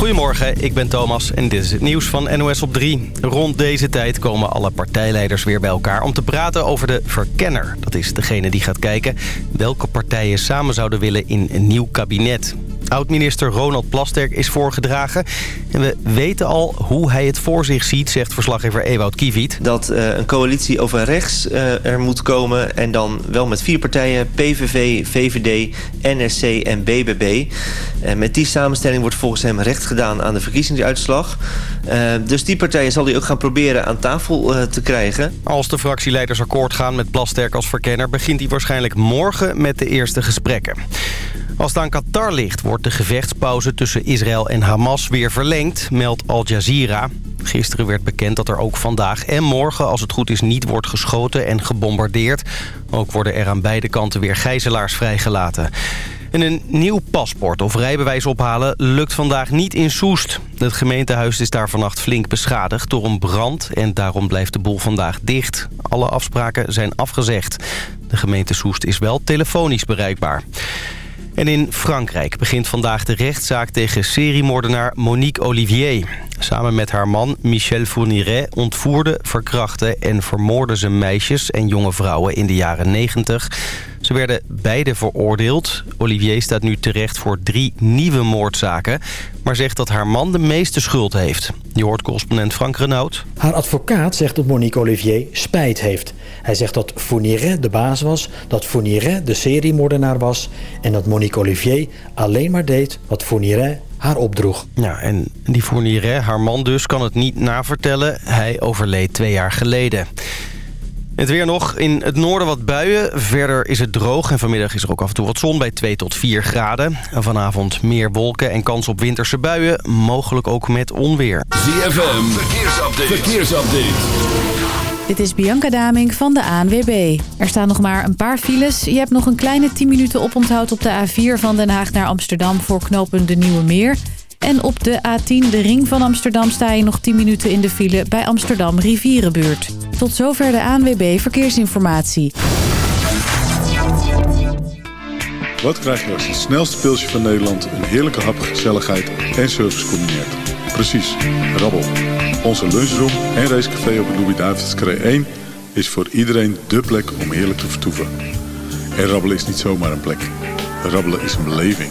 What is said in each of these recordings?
Goedemorgen, ik ben Thomas en dit is het nieuws van NOS op 3. Rond deze tijd komen alle partijleiders weer bij elkaar om te praten over de verkenner. Dat is degene die gaat kijken welke partijen samen zouden willen in een nieuw kabinet. Oud-minister Ronald Plasterk is voorgedragen. En we weten al hoe hij het voor zich ziet, zegt verslaggever Ewout Kiewiet. Dat uh, een coalitie over rechts uh, er moet komen en dan wel met vier partijen... PVV, VVD, NSC en BBB. En met die samenstelling wordt volgens hem recht gedaan aan de verkiezingsuitslag. Uh, dus die partijen zal hij ook gaan proberen aan tafel te krijgen. Als de fractieleiders akkoord gaan met Plasterk als verkenner... begint hij waarschijnlijk morgen met de eerste gesprekken. Als het aan Qatar ligt, wordt de gevechtspauze tussen Israël en Hamas weer verlengd, meldt Al Jazeera. Gisteren werd bekend dat er ook vandaag en morgen, als het goed is, niet wordt geschoten en gebombardeerd. Ook worden er aan beide kanten weer gijzelaars vrijgelaten. En een nieuw paspoort of rijbewijs ophalen lukt vandaag niet in Soest. Het gemeentehuis is daar vannacht flink beschadigd door een brand... en daarom blijft de boel vandaag dicht. Alle afspraken zijn afgezegd. De gemeente Soest is wel telefonisch bereikbaar. En in Frankrijk begint vandaag de rechtszaak tegen seriemoordenaar Monique Olivier. Samen met haar man Michel Fourniret ontvoerde, verkrachten en vermoorden ze meisjes en jonge vrouwen in de jaren 90. Ze werden beide veroordeeld. Olivier staat nu terecht voor drie nieuwe moordzaken... maar zegt dat haar man de meeste schuld heeft. Je hoort correspondent Frank Renaud. Haar advocaat zegt dat Monique Olivier spijt heeft. Hij zegt dat Fourniret de baas was, dat Fourniret de seriemoordenaar was... en dat Monique Olivier alleen maar deed wat Fourniret haar opdroeg. Ja, en die Fourniret, haar man dus, kan het niet navertellen. Hij overleed twee jaar geleden. Het weer nog. In het noorden wat buien. Verder is het droog en vanmiddag is er ook af en toe wat zon bij 2 tot 4 graden. En vanavond meer wolken en kans op winterse buien. Mogelijk ook met onweer. ZFM, verkeersupdate. verkeersupdate. Dit is Bianca Daming van de ANWB. Er staan nog maar een paar files. Je hebt nog een kleine 10 minuten oponthoud op de A4 van Den Haag naar Amsterdam... voor knooppunt de Nieuwe Meer... En op de A10, de ring van Amsterdam, sta je nog 10 minuten in de file bij Amsterdam Rivierenbuurt. Tot zover de ANWB Verkeersinformatie. Wat krijg je als het snelste pilsje van Nederland een heerlijke hap, gezelligheid en service combineert? Precies, rabbel. Onze lunchroom en racecafé op de Louis-David's 1 is voor iedereen dé plek om heerlijk te vertoeven. En rabbelen is niet zomaar een plek. Rabbelen is een beleving.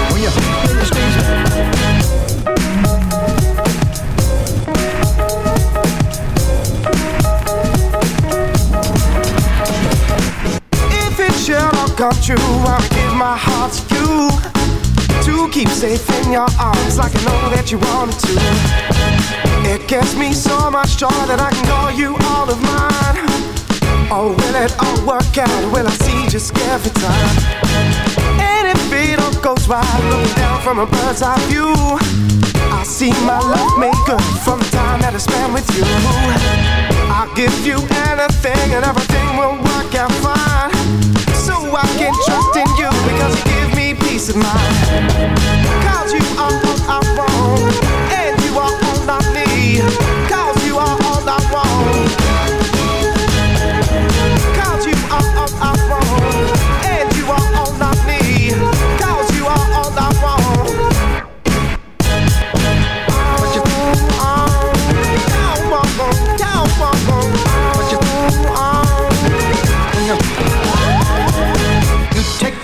If it should all come true, I'll give my heart to you. To keep safe in your arms like I know that you wanted to. It gives me so much joy that I can call you all of mine. Oh, will it all work out? Will I see just every time? And why right, looking down from a bird's eye view, I see my love make good from the time that I spent with you. I'll give you anything and everything will work out fine. So I can trust in you because you give me peace of mind. Cause you are all I want, and you are all I need.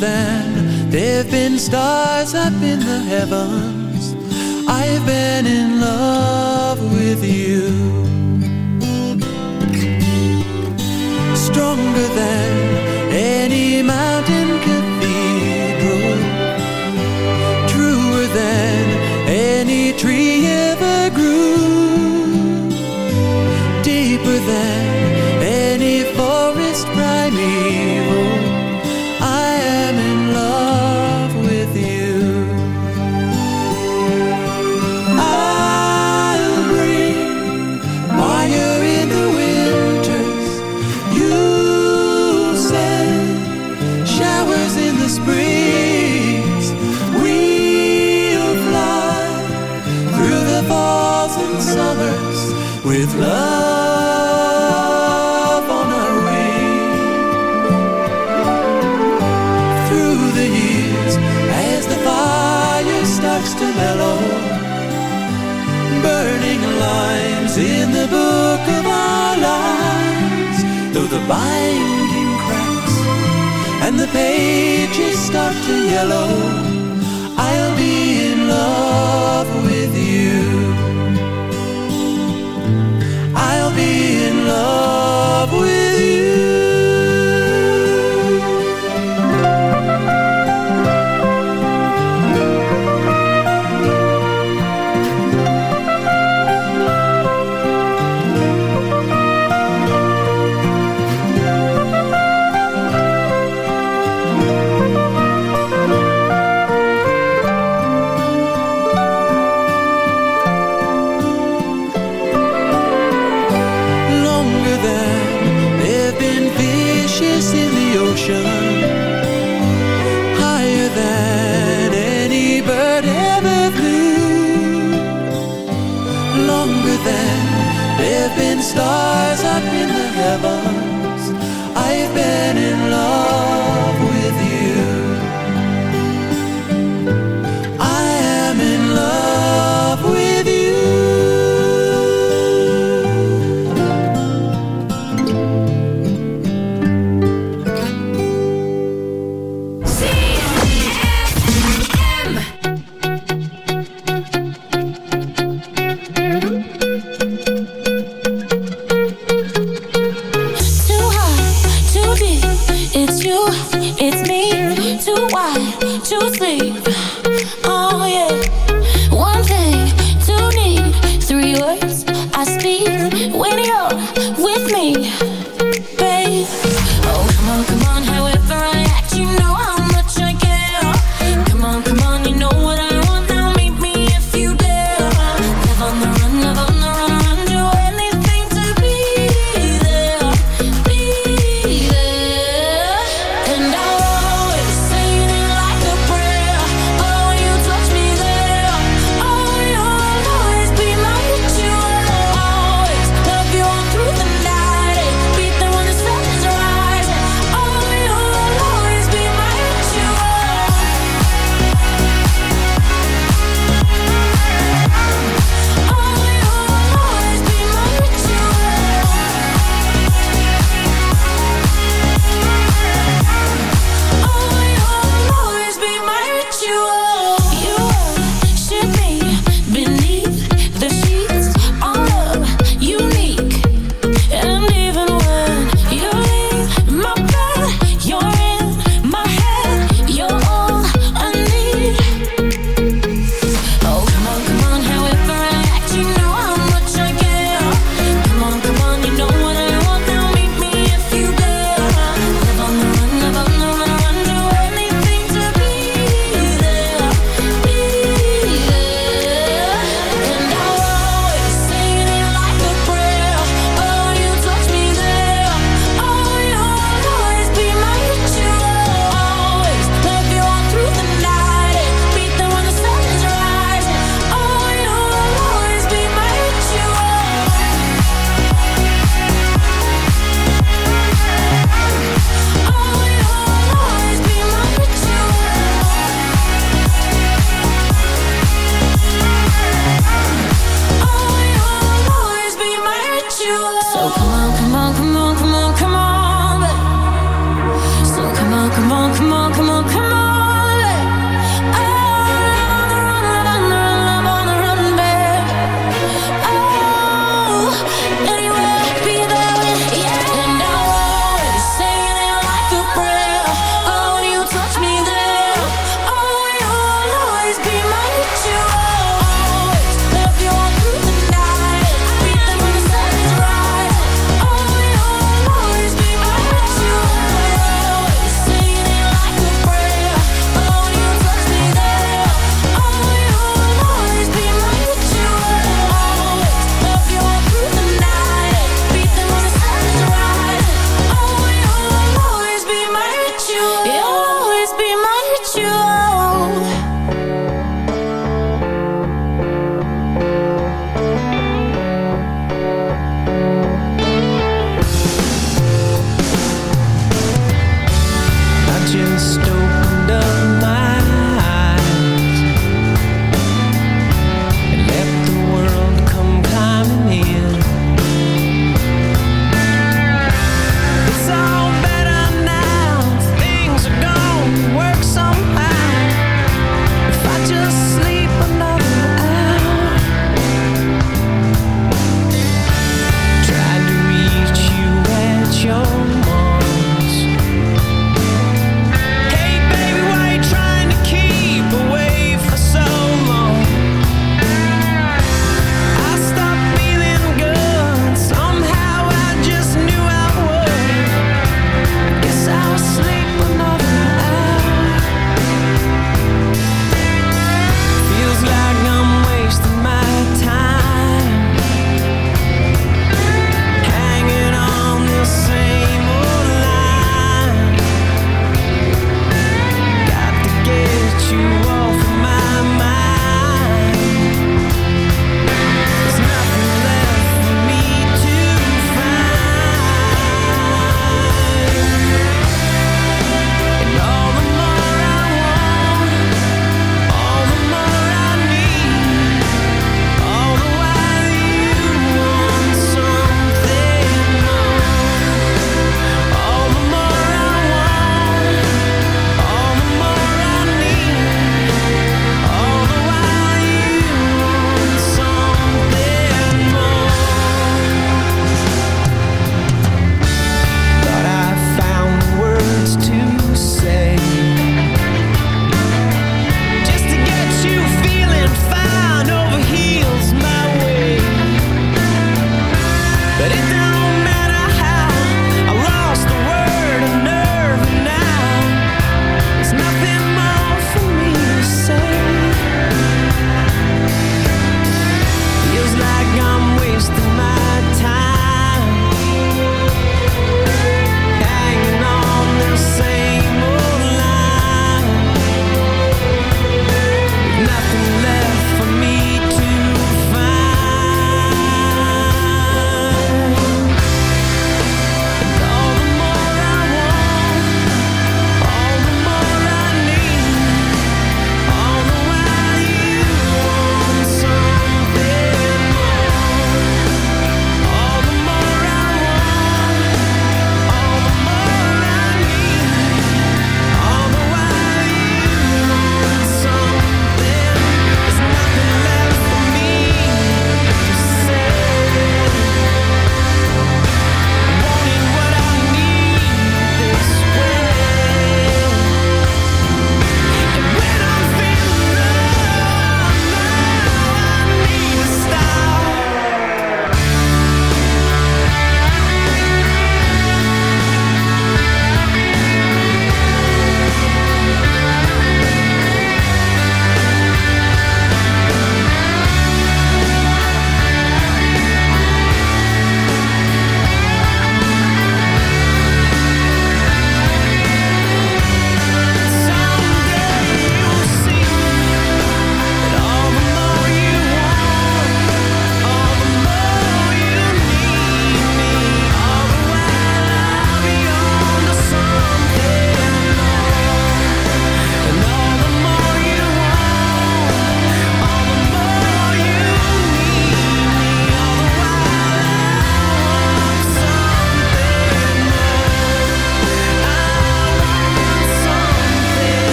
than there have been stars up in the heavens. I've been in love start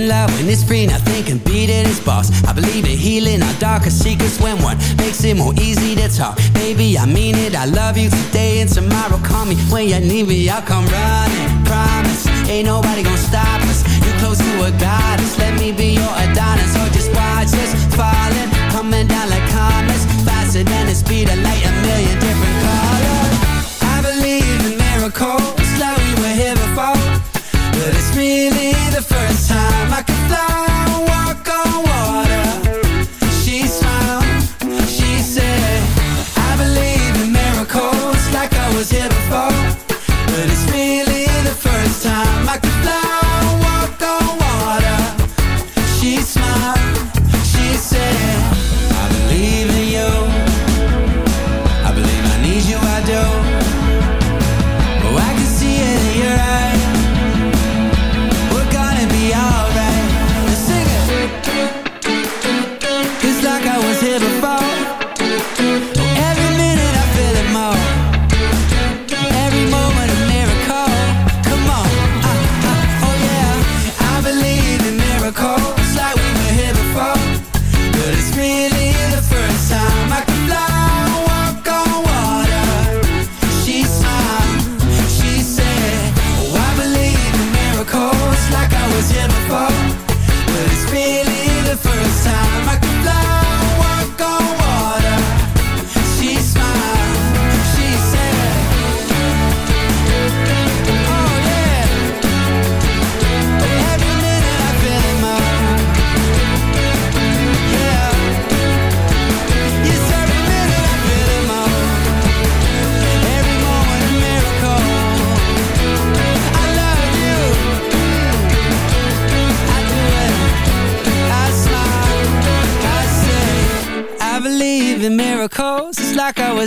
feeling loud when it's free, nothing can beat it, it's boss. I believe in healing our darkest secrets when one makes it more easy to talk. Baby, I mean it, I love you today and tomorrow. Call me when you need me, I'll come running. Promise, ain't nobody gonna stop us. You're close to a goddess, let me be your Adonis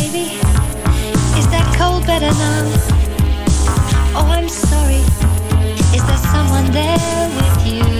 baby. Is that cold better now? Oh, I'm sorry. Is there someone there with you?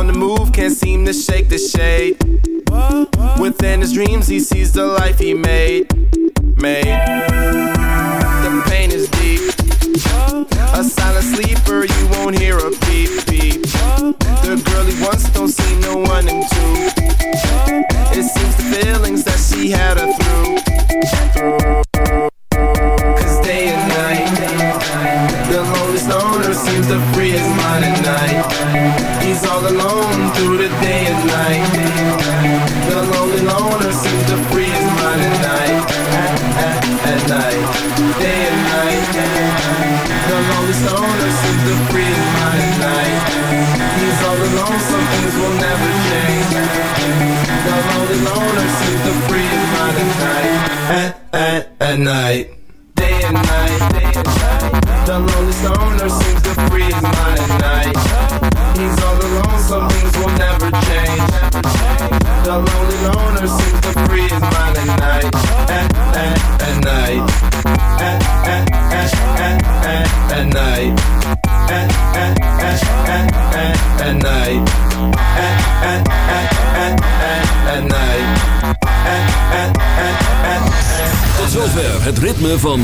on the move, can't seem to shake the shade. Within his dreams, he sees the life he made. Made.